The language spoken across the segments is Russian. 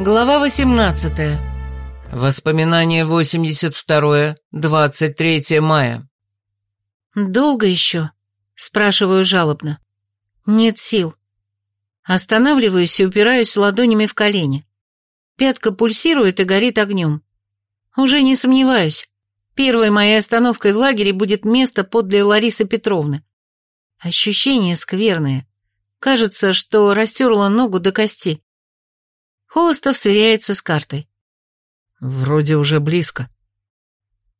Глава 18. Воспоминание 82. 23 мая. «Долго еще?» – спрашиваю жалобно. «Нет сил». Останавливаюсь и упираюсь ладонями в колени. Пятка пульсирует и горит огнем. Уже не сомневаюсь. Первой моей остановкой в лагере будет место подле Ларисы Петровны. Ощущения скверные. Кажется, что растерла ногу до кости. Холостов сверяется с картой. Вроде уже близко.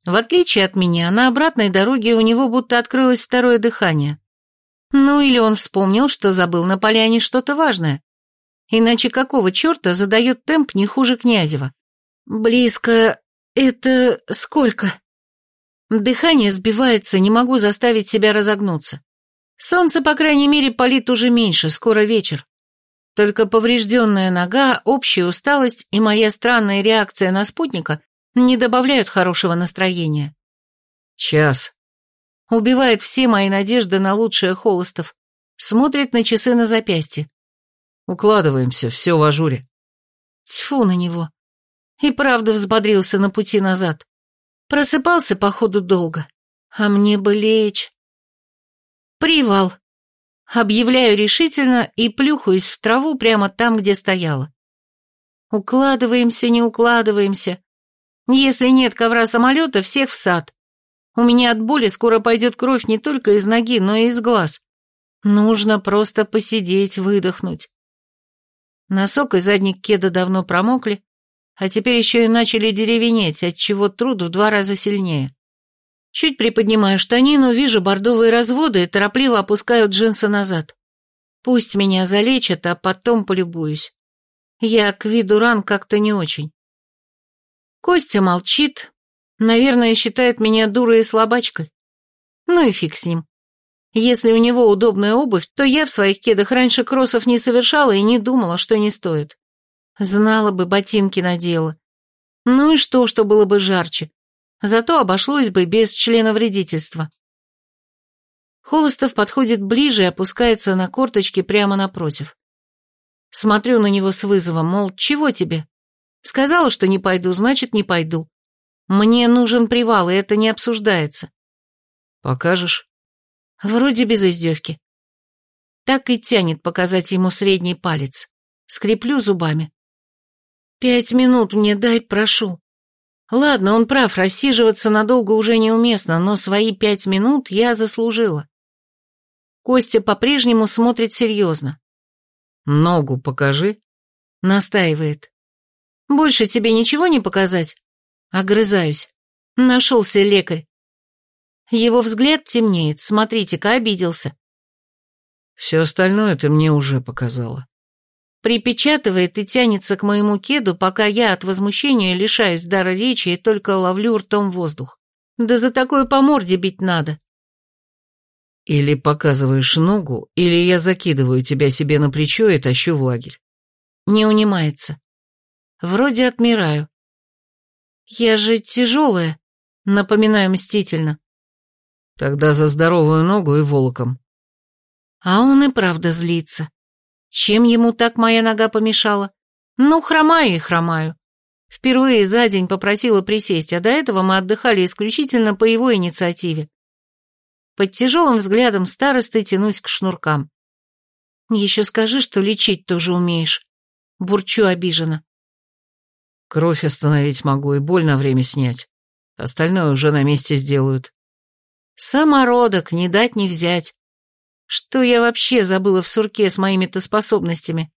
В отличие от меня, на обратной дороге у него будто открылось второе дыхание. Ну или он вспомнил, что забыл на поляне что-то важное. Иначе какого черта задает темп не хуже Князева? Близко... это сколько? Дыхание сбивается, не могу заставить себя разогнуться. Солнце, по крайней мере, палит уже меньше, скоро вечер. Только поврежденная нога, общая усталость и моя странная реакция на спутника не добавляют хорошего настроения. Час. Убивает все мои надежды на лучшее Холостов. Смотрит на часы на запястье. Укладываемся, все в ажуре. Тьфу на него. И правда взбодрился на пути назад. Просыпался, походу, долго. А мне бы лечь. Привал. Объявляю решительно и плюхаюсь в траву прямо там, где стояла. Укладываемся, не укладываемся. Если нет ковра самолета, всех в сад. У меня от боли скоро пойдет кровь не только из ноги, но и из глаз. Нужно просто посидеть, выдохнуть. Носок и задник кеда давно промокли, а теперь еще и начали деревенеть, отчего труд в два раза сильнее. Чуть приподнимаю штанину, вижу бордовые разводы и торопливо опускаю джинсы назад. Пусть меня залечат, а потом полюбуюсь. Я к виду ран как-то не очень. Костя молчит, наверное, считает меня дурой и слабачкой. Ну и фиг с ним. Если у него удобная обувь, то я в своих кедах раньше кроссов не совершала и не думала, что не стоит. Знала бы, ботинки надела. Ну и что, что было бы жарче? Зато обошлось бы без члена вредительства. Холостов подходит ближе и опускается на корточки прямо напротив. Смотрю на него с вызовом, мол, чего тебе? Сказала, что не пойду, значит, не пойду. Мне нужен привал, и это не обсуждается. Покажешь? Вроде без издевки. Так и тянет показать ему средний палец. Скреплю зубами. Пять минут мне дай, прошу. Ладно, он прав, рассиживаться надолго уже неуместно, но свои пять минут я заслужила. Костя по-прежнему смотрит серьезно. «Ногу покажи», — настаивает. «Больше тебе ничего не показать?» Огрызаюсь. Нашелся лекарь. Его взгляд темнеет, смотрите-ка, обиделся. «Все остальное ты мне уже показала» припечатывает и тянется к моему кеду, пока я от возмущения лишаюсь дара речи и только ловлю ртом воздух. Да за такое по морде бить надо. Или показываешь ногу, или я закидываю тебя себе на плечо и тащу в лагерь. Не унимается. Вроде отмираю. Я же тяжелая, напоминаю мстительно. Тогда за здоровую ногу и волоком. А он и правда злится. Чем ему так моя нога помешала? Ну, хромаю и хромаю. Впервые за день попросила присесть, а до этого мы отдыхали исключительно по его инициативе. Под тяжелым взглядом старосты тянусь к шнуркам. Еще скажи, что лечить тоже умеешь. Бурчу обиженно. Кровь остановить могу и боль на время снять. Остальное уже на месте сделают. Самородок, не дать не взять. Что я вообще забыла в сурке с моими-то способностями?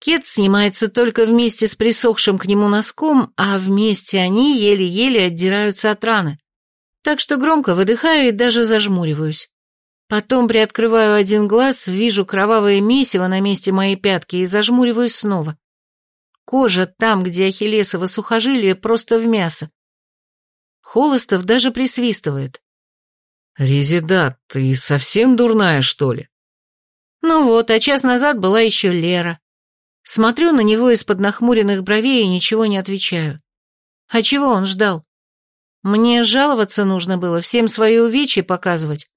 Кет снимается только вместе с присохшим к нему носком, а вместе они еле-еле отдираются от раны. Так что громко выдыхаю и даже зажмуриваюсь. Потом приоткрываю один глаз, вижу кровавое месиво на месте моей пятки и зажмуриваюсь снова. Кожа там, где ахиллесово сухожилие, просто в мясо. Холостов даже присвистывает. «Резидат, ты совсем дурная, что ли?» Ну вот, а час назад была еще Лера. Смотрю на него из-под нахмуренных бровей и ничего не отвечаю. А чего он ждал? Мне жаловаться нужно было, всем свои увечья показывать.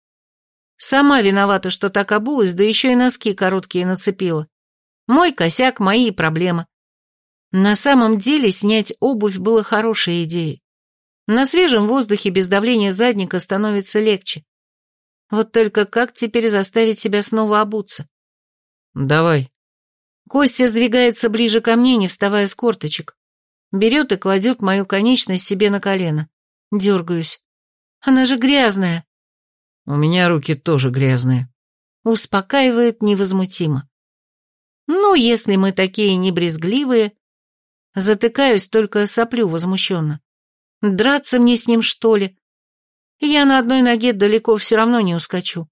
Сама виновата, что так обулась, да еще и носки короткие нацепила. Мой косяк, мои проблемы. На самом деле снять обувь было хорошей идеей. На свежем воздухе без давления задника становится легче. Вот только как теперь заставить себя снова обуться? «Давай». Костя сдвигается ближе ко мне, не вставая с корточек. Берет и кладет мою конечность себе на колено. Дергаюсь. Она же грязная. У меня руки тоже грязные. Успокаивает невозмутимо. Ну, если мы такие небрезгливые... Затыкаюсь, только соплю возмущенно. Драться мне с ним, что ли? Я на одной ноге далеко все равно не ускочу.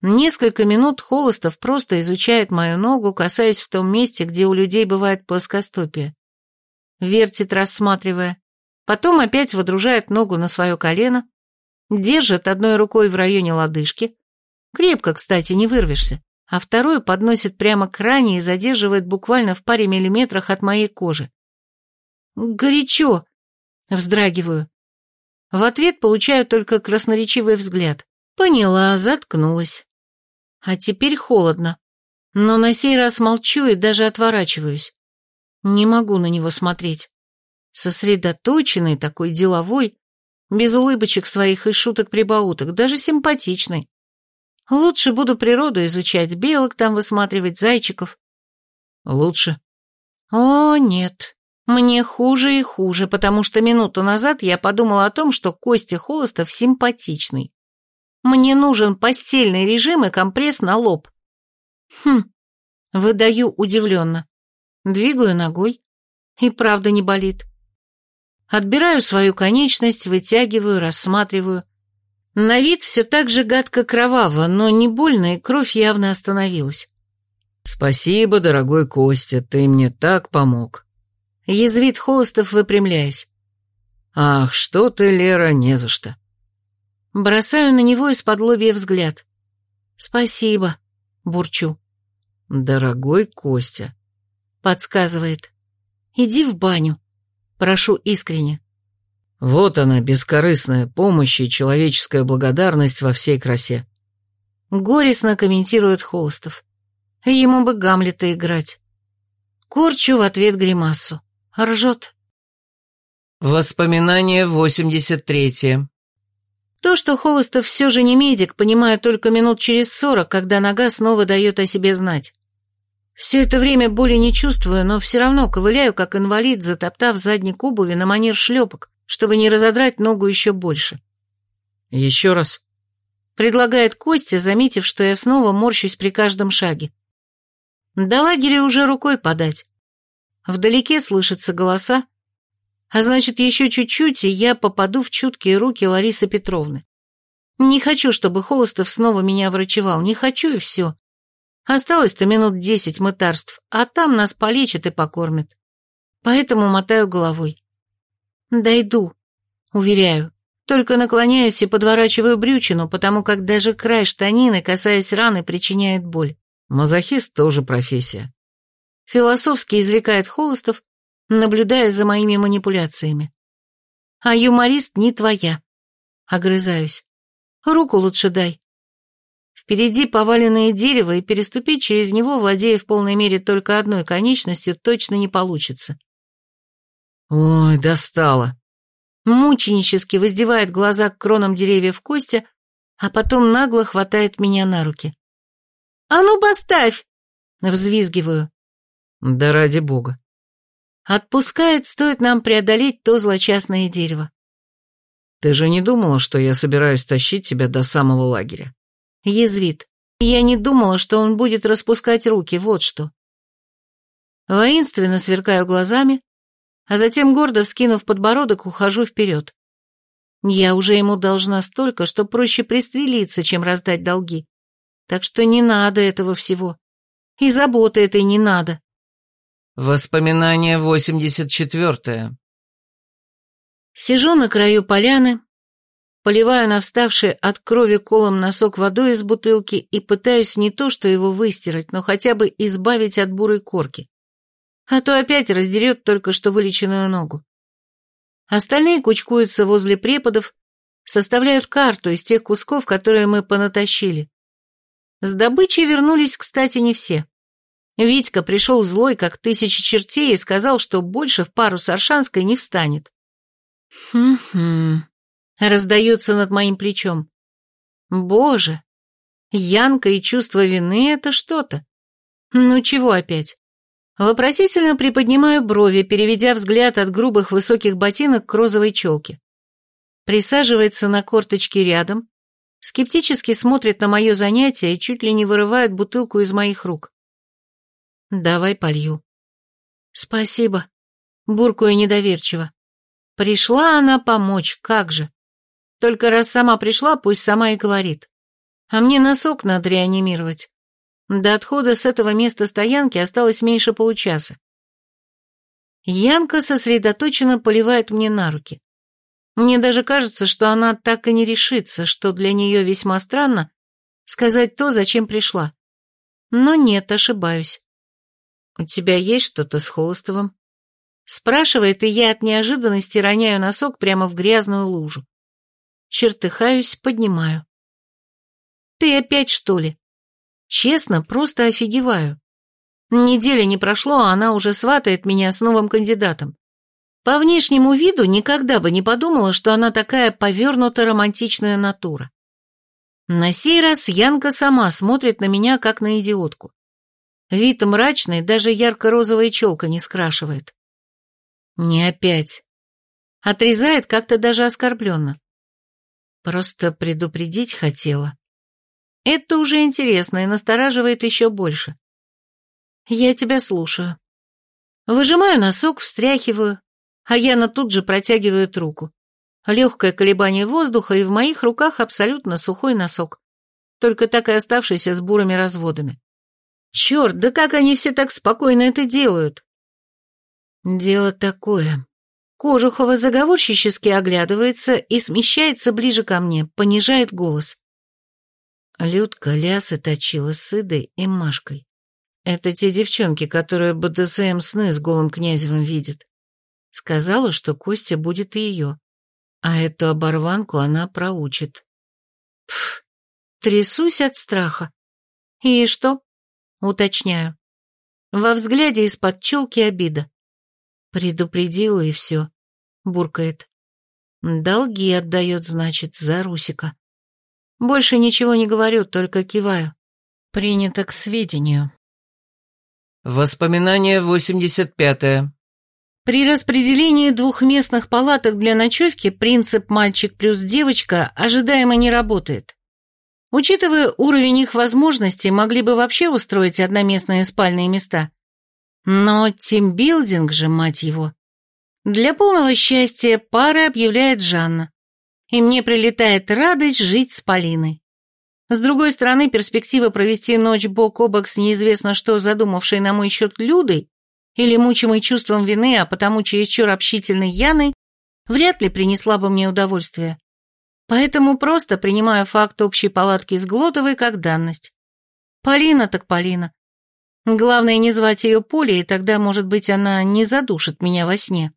Несколько минут Холостов просто изучает мою ногу, касаясь в том месте, где у людей бывает плоскостопие. Вертит, рассматривая. Потом опять водружает ногу на свое колено, держит одной рукой в районе лодыжки. Крепко, кстати, не вырвешься а вторую подносит прямо к ране и задерживает буквально в паре миллиметрах от моей кожи. «Горячо!» — вздрагиваю. В ответ получаю только красноречивый взгляд. Поняла, заткнулась. А теперь холодно. Но на сей раз молчу и даже отворачиваюсь. Не могу на него смотреть. Сосредоточенный, такой деловой, без улыбочек своих и шуток-прибауток, даже симпатичный. Лучше буду природу изучать, белок там высматривать, зайчиков. Лучше? О, нет. Мне хуже и хуже, потому что минуту назад я подумала о том, что Костя Холостов симпатичный. Мне нужен постельный режим и компресс на лоб. Хм, выдаю удивленно. Двигаю ногой. И правда не болит. Отбираю свою конечность, вытягиваю, рассматриваю. На вид все так же гадко кроваво, но не больно, и кровь явно остановилась. «Спасибо, дорогой Костя, ты мне так помог», — язвит Холостов, выпрямляясь. «Ах, что ты, Лера, не за что». Бросаю на него из-под лобья взгляд. «Спасибо», — бурчу. «Дорогой Костя», — подсказывает. «Иди в баню», — прошу искренне. Вот она, бескорыстная помощь и человеческая благодарность во всей красе. Горестно комментирует Холстов. Ему бы Гамлета играть. Корчу в ответ гримасу. Ржет. Воспоминание 83 То, что Холостов все же не медик, понимаю только минут через сорок, когда нога снова дает о себе знать. Все это время боли не чувствую, но все равно ковыляю, как инвалид, затоптав задник обуви на манер шлепок, чтобы не разодрать ногу еще больше. «Еще раз», — предлагает Костя, заметив, что я снова морщусь при каждом шаге. До лагеря уже рукой подать. Вдалеке слышатся голоса, а значит, еще чуть-чуть, и я попаду в чуткие руки Ларисы Петровны. Не хочу, чтобы Холостов снова меня врачевал, не хочу и все. Осталось-то минут десять мытарств, а там нас полечат и покормят. Поэтому мотаю головой. «Дойду», уверяю. Только наклоняюсь и подворачиваю брючину, потому как даже край штанины, касаясь раны, причиняет боль. Мазохист тоже профессия. Философски изрекает Холостов, наблюдая за моими манипуляциями. А юморист не твоя. Огрызаюсь. Руку лучше дай. Впереди поваленное дерево, и переступить через него, владея в полной мере только одной конечностью, точно не получится. «Ой, достала!» Мученически воздевает глаза к кронам деревьев Костя, а потом нагло хватает меня на руки. «А ну, поставь!» — взвизгиваю. «Да ради бога!» Отпускает, стоит нам преодолеть то злочастное дерево. «Ты же не думала, что я собираюсь тащить тебя до самого лагеря?» Язвит. Я не думала, что он будет распускать руки, вот что. Воинственно сверкаю глазами, а затем, гордо вскинув подбородок, ухожу вперед. Я уже ему должна столько, что проще пристрелиться, чем раздать долги. Так что не надо этого всего. И заботы этой не надо. Воспоминание 84 Сижу на краю поляны, поливаю на вставший от крови колом носок водой из бутылки и пытаюсь не то что его выстирать, но хотя бы избавить от бурой корки а то опять раздерет только что вылеченную ногу. Остальные кучкуются возле преподов, составляют карту из тех кусков, которые мы понатащили. С добычей вернулись, кстати, не все. Витька пришел злой, как тысячи чертей, и сказал, что больше в пару с Аршанской не встанет. «Хм-хм», — раздается над моим плечом. «Боже, Янка и чувство вины — это что-то. Ну чего опять? Вопросительно приподнимаю брови, переведя взгляд от грубых высоких ботинок к розовой челке. Присаживается на корточки рядом, скептически смотрит на мое занятие и чуть ли не вырывает бутылку из моих рук. Давай полью. Спасибо. Буркую недоверчиво. Пришла она помочь, как же. Только раз сама пришла, пусть сама и говорит. А мне носок надо реанимировать. До отхода с этого места стоянки осталось меньше получаса. Янка сосредоточенно поливает мне на руки. Мне даже кажется, что она так и не решится, что для нее весьма странно сказать то, зачем пришла. Но нет, ошибаюсь. «У тебя есть что-то с Холостовым?» Спрашивает, и я от неожиданности роняю носок прямо в грязную лужу. Чертыхаюсь, поднимаю. «Ты опять, что ли?» Честно, просто офигеваю. Неделя не прошло, а она уже сватает меня с новым кандидатом. По внешнему виду никогда бы не подумала, что она такая повернуто романтичная натура. На сей раз Янка сама смотрит на меня, как на идиотку. Вид мрачный, даже ярко-розовая челка не скрашивает. Не опять. Отрезает как-то даже оскорбленно. Просто предупредить хотела. Это уже интересно и настораживает еще больше. Я тебя слушаю. Выжимаю носок, встряхиваю, а Яна тут же протягивает руку. Легкое колебание воздуха, и в моих руках абсолютно сухой носок, только так и оставшийся с бурыми разводами. Черт, да как они все так спокойно это делают? Дело такое. Кожухова заговорщически оглядывается и смещается ближе ко мне, понижает голос. Людка лясы точила с Идой и Машкой. Это те девчонки, которые БДСМ сны с голым князевым видят. Сказала, что Костя будет и ее, а эту оборванку она проучит. Пф, трясусь от страха. И что? Уточняю. Во взгляде из-под челки обида. Предупредила и все. Буркает. Долги отдает, значит, за Русика. Больше ничего не говорю, только киваю. Принято к сведению. Воспоминание 85-е. При распределении двухместных палаток для ночевки принцип «мальчик плюс девочка» ожидаемо не работает. Учитывая уровень их возможностей, могли бы вообще устроить одноместные спальные места. Но тимбилдинг же, мать его. Для полного счастья пары объявляет Жанна. И мне прилетает радость жить с Полиной. С другой стороны, перспектива провести ночь бок о бок с неизвестно что задумавшей на мой счет Людой или мучимой чувством вины, а потому чересчур общительной Яной, вряд ли принесла бы мне удовольствие. Поэтому просто принимаю факт общей палатки с Глотовой как данность. Полина так Полина. Главное не звать ее Полей, и тогда, может быть, она не задушит меня во сне.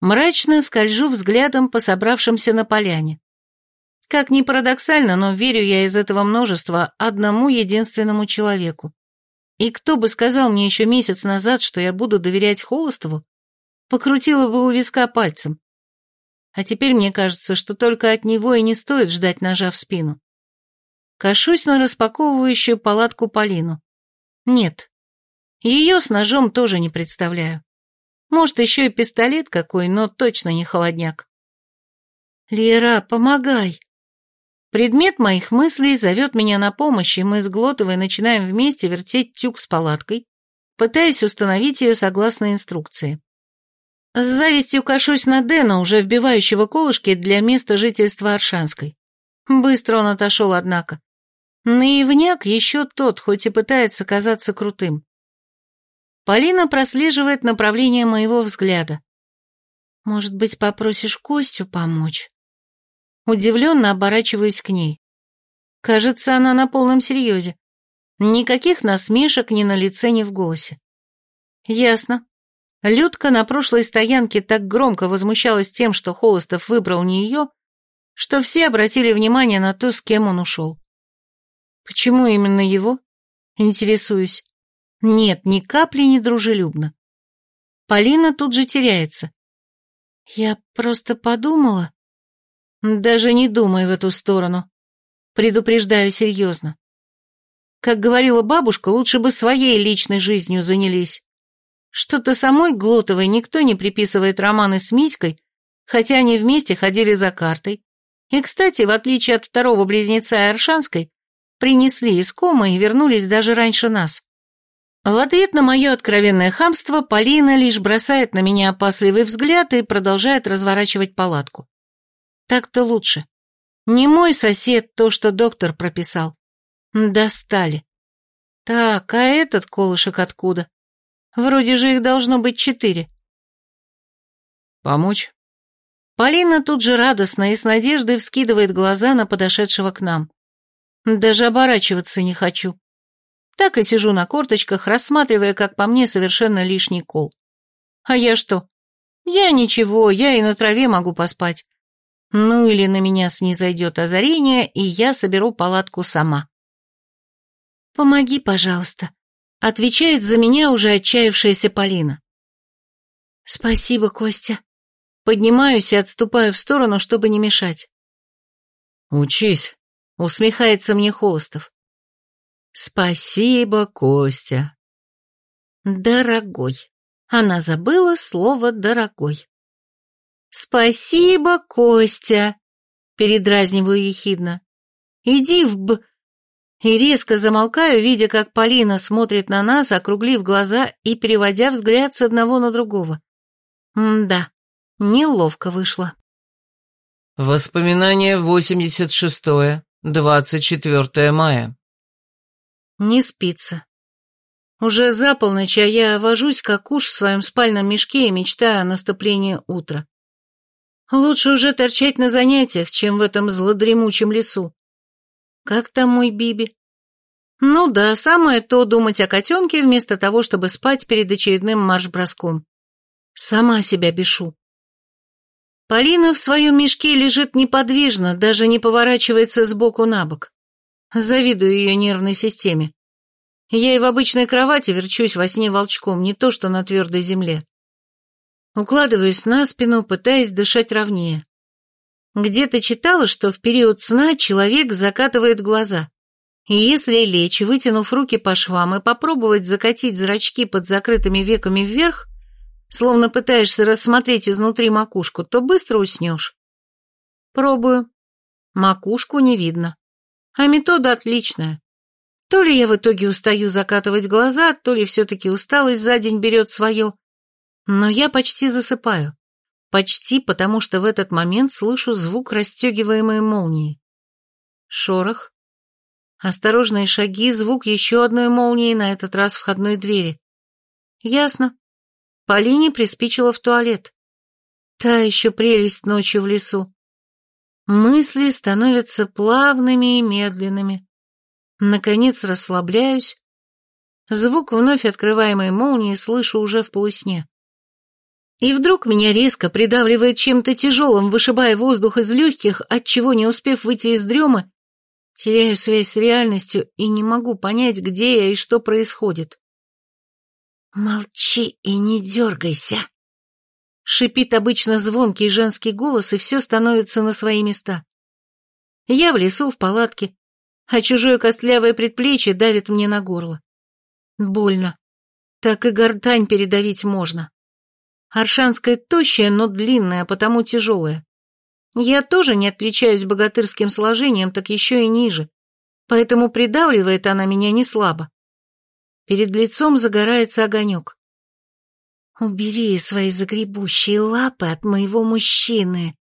Мрачно скольжу взглядом по собравшимся на поляне. Как ни парадоксально, но верю я из этого множества одному единственному человеку. И кто бы сказал мне еще месяц назад, что я буду доверять Холостову, покрутила бы у виска пальцем. А теперь мне кажется, что только от него и не стоит ждать ножа в спину. Кашусь на распаковывающую палатку Полину. Нет, ее с ножом тоже не представляю. Может, еще и пистолет какой, но точно не холодняк. «Лера, помогай!» Предмет моих мыслей зовет меня на помощь, и мы с Глотовой начинаем вместе вертеть тюк с палаткой, пытаясь установить ее согласно инструкции. С завистью кашусь на Дэна, уже вбивающего колышки для места жительства Аршанской. Быстро он отошел, однако. Наивняк еще тот, хоть и пытается казаться крутым. Полина прослеживает направление моего взгляда. «Может быть, попросишь Костю помочь?» Удивленно оборачиваюсь к ней. Кажется, она на полном серьезе. Никаких насмешек ни на лице, ни в голосе. «Ясно. Людка на прошлой стоянке так громко возмущалась тем, что Холостов выбрал не ее, что все обратили внимание на то, с кем он ушел. Почему именно его? Интересуюсь. Нет, ни капли не дружелюбно. Полина тут же теряется. Я просто подумала... Даже не думай в эту сторону. Предупреждаю серьезно. Как говорила бабушка, лучше бы своей личной жизнью занялись. Что-то самой Глотовой никто не приписывает романы с Митькой, хотя они вместе ходили за картой. И, кстати, в отличие от второго близнеца Аршанской, принесли из комы и вернулись даже раньше нас. В ответ на мое откровенное хамство Полина лишь бросает на меня опасливый взгляд и продолжает разворачивать палатку. Так-то лучше. Не мой сосед то, что доктор прописал. Достали. Так, а этот колышек откуда? Вроде же их должно быть четыре. Помочь? Полина тут же радостно и с надеждой вскидывает глаза на подошедшего к нам. Даже оборачиваться не хочу. Так и сижу на корточках, рассматривая, как по мне, совершенно лишний кол. А я что? Я ничего, я и на траве могу поспать. Ну или на меня снизойдет озарение, и я соберу палатку сама. «Помоги, пожалуйста», — отвечает за меня уже отчаявшаяся Полина. «Спасибо, Костя». Поднимаюсь и отступаю в сторону, чтобы не мешать. «Учись», — усмехается мне Холостов. «Спасибо, Костя». «Дорогой». Она забыла слово «дорогой». «Спасибо, Костя», — передразниваю ехидно. «Иди в б...» И резко замолкаю, видя, как Полина смотрит на нас, округлив глаза и переводя взгляд с одного на другого. М-да, неловко вышло. Воспоминание 86-е, 24 мая. Не спится. Уже за полночь, а я вожусь, как уж в своем спальном мешке и мечтаю о наступлении утра. Лучше уже торчать на занятиях, чем в этом злодремучем лесу. Как там мой Биби? Ну да, самое то думать о котенке вместо того, чтобы спать перед очередным марш-броском. Сама себя бешу. Полина в своем мешке лежит неподвижно, даже не поворачивается сбоку на бок. Завидую ее нервной системе. Я и в обычной кровати верчусь во сне волчком, не то что на твердой земле. Укладываюсь на спину, пытаясь дышать ровнее. Где-то читала, что в период сна человек закатывает глаза. И если лечь, вытянув руки по швам и попробовать закатить зрачки под закрытыми веками вверх, словно пытаешься рассмотреть изнутри макушку, то быстро уснешь. Пробую. Макушку не видно. А метода отличная. То ли я в итоге устаю закатывать глаза, то ли все-таки усталость за день берет свое, но я почти засыпаю. Почти, потому что в этот момент слышу звук расстегиваемой молнии. Шорох. Осторожные шаги, звук еще одной молнии, на этот раз входной двери. Ясно. Полине приспичило в туалет. Та еще прелесть ночью в лесу. Мысли становятся плавными и медленными. Наконец расслабляюсь. Звук вновь открываемой молнии слышу уже в полусне. И вдруг меня резко придавливает чем-то тяжелым, вышибая воздух из легких, отчего, не успев выйти из дремы, теряю связь с реальностью и не могу понять, где я и что происходит. «Молчи и не дергайся!» Шипит обычно звонкий женский голос, и все становится на свои места. Я в лесу, в палатке, а чужое костлявое предплечье давит мне на горло. Больно. Так и гортань передавить можно. Аршанская тощая, но длинная, потому тяжелая. Я тоже не отличаюсь богатырским сложением, так еще и ниже, поэтому придавливает она меня не слабо. Перед лицом загорается огонек. «Убери свои загребущие лапы от моего мужчины!»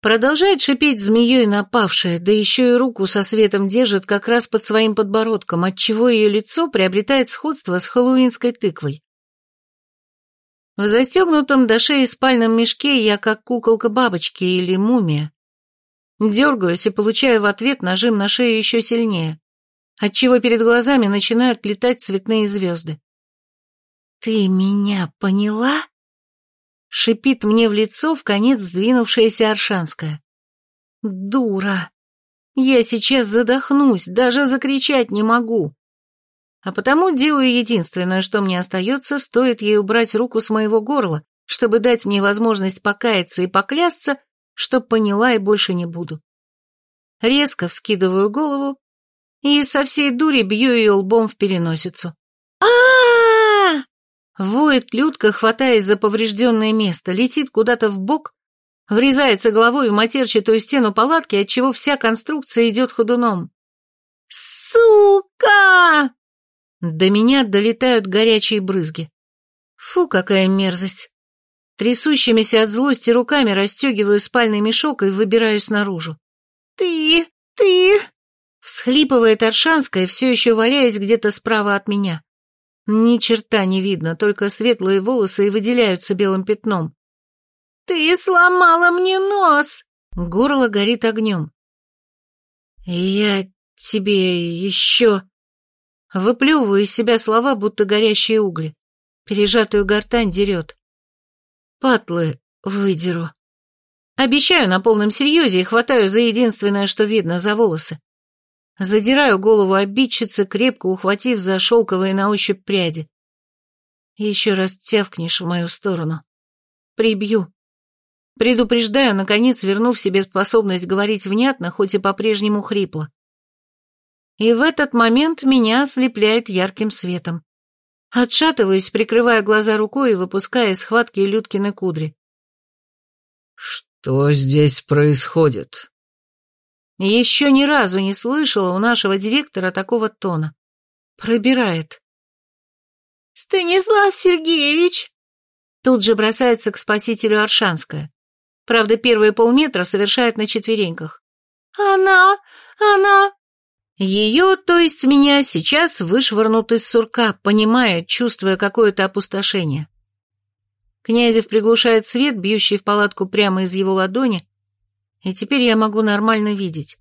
Продолжает шипеть змеей напавшая, да еще и руку со светом держит как раз под своим подбородком, отчего ее лицо приобретает сходство с хэллоуинской тыквой. В застегнутом до шеи спальном мешке я как куколка бабочки или мумия. Дергаюсь и получаю в ответ нажим на шею еще сильнее, отчего перед глазами начинают летать цветные звезды. «Ты меня поняла?» Шипит мне в лицо в конец сдвинувшаяся Аршанская. «Дура! Я сейчас задохнусь, даже закричать не могу!» А потому делаю единственное, что мне остается, стоит ей убрать руку с моего горла, чтобы дать мне возможность покаяться и поклясться, чтоб поняла и больше не буду. Резко вскидываю голову и со всей дури бью ее лбом в переносицу. а Воет Людка, хватаясь за поврежденное место, летит куда-то в бок, врезается головой в матерчатую стену палатки, отчего вся конструкция идет ходуном. «Сука!» До меня долетают горячие брызги. Фу, какая мерзость. Трясущимися от злости руками расстегиваю спальный мешок и выбираюсь наружу. «Ты... ты...» Всхлипывает Аршанская, все еще валяясь где-то справа от меня. Ни черта не видно, только светлые волосы и выделяются белым пятном. «Ты сломала мне нос!» Горло горит огнем. «Я тебе еще...» Выплевываю из себя слова, будто горящие угли. Пережатую гортань дерет. Патлы выдеру. Обещаю на полном серьезе и хватаю за единственное, что видно, за волосы. Задираю голову обидчицы, крепко ухватив за шелковые на ощупь пряди. Еще раз тявкнешь в мою сторону. Прибью. Предупреждаю, наконец, вернув себе способность говорить внятно, хоть и по-прежнему хрипло. И в этот момент меня ослепляет ярким светом. Отшатываюсь, прикрывая глаза рукой и выпуская из схватки Людкины кудри. «Что здесь происходит?» Еще ни разу не слышала у нашего директора такого тона. Пробирает. «Станислав Сергеевич!» Тут же бросается к спасителю Аршанская. Правда, первые полметра совершает на четвереньках. «Она... она...» Ее, то есть меня, сейчас вышвырнут из сурка, понимая, чувствуя какое-то опустошение. Князев приглушает свет, бьющий в палатку прямо из его ладони, и теперь я могу нормально видеть.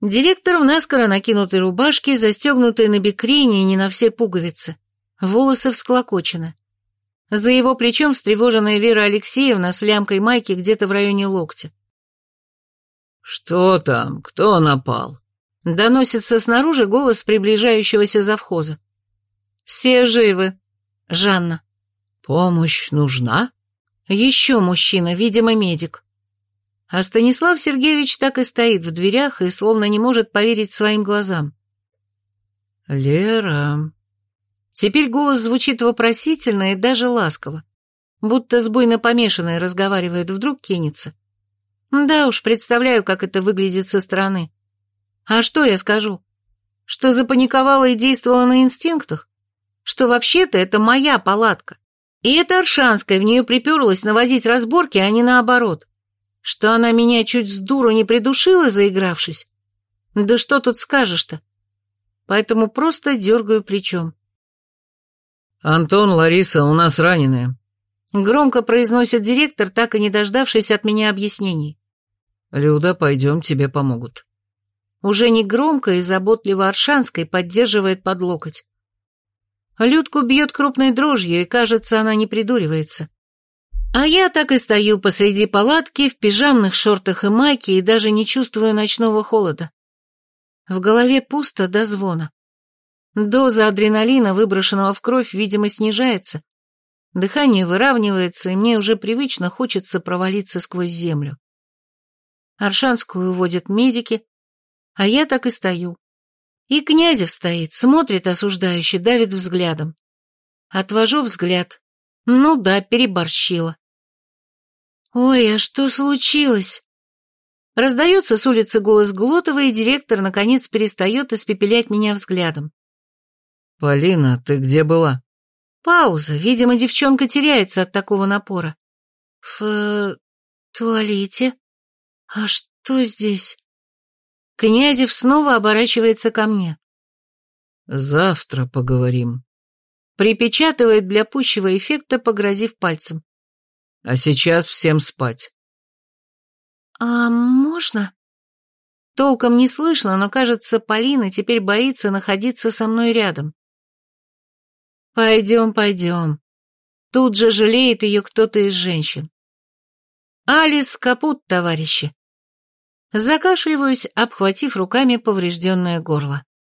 Директор в наскоро накинутой рубашке, застегнутой на бекрени и не на все пуговицы. Волосы всклокочены. За его плечом встревоженная Вера Алексеевна с лямкой майки где-то в районе локтя. «Что там? Кто напал?» Доносится снаружи голос приближающегося завхоза. «Все живы. Жанна». «Помощь нужна?» «Еще мужчина, видимо, медик». А Станислав Сергеевич так и стоит в дверях и словно не может поверить своим глазам. «Лера...» Теперь голос звучит вопросительно и даже ласково, будто сбойно помешанный разговаривает, вдруг кинется. Да уж, представляю, как это выглядит со стороны. А что я скажу? Что запаниковала и действовала на инстинктах? Что вообще-то это моя палатка. И это Аршанская в нее приперлась наводить разборки, а не наоборот. Что она меня чуть с дуру не придушила, заигравшись? Да что тут скажешь-то? Поэтому просто дергаю плечом. «Антон, Лариса, у нас раненые», — громко произносит директор, так и не дождавшись от меня объяснений. «Люда, пойдем, тебе помогут». Уже не громко и заботливо Аршанской поддерживает под локоть. Людку бьет крупной дрожью, и, кажется, она не придуривается. А я так и стою посреди палатки в пижамных шортах и майке и даже не чувствую ночного холода. В голове пусто до звона. Доза адреналина, выброшенного в кровь, видимо, снижается. Дыхание выравнивается, и мне уже привычно хочется провалиться сквозь землю. Аршанскую уводят медики, а я так и стою. И Князев стоит, смотрит осуждающе, давит взглядом. Отвожу взгляд. Ну да, переборщила. «Ой, а что случилось?» Раздается с улицы голос Глотова, и директор, наконец, перестает испепелять меня взглядом. «Полина, ты где была?» Пауза. Видимо, девчонка теряется от такого напора. «В... туалете? А что здесь?» Князев снова оборачивается ко мне. «Завтра поговорим». Припечатывает для пущего эффекта, погрозив пальцем. «А сейчас всем спать». «А можно?» Толком не слышно, но, кажется, Полина теперь боится находиться со мной рядом. Пойдем, пойдем. Тут же жалеет ее кто-то из женщин. Алис капут, товарищи. Закашливаюсь, обхватив руками поврежденное горло.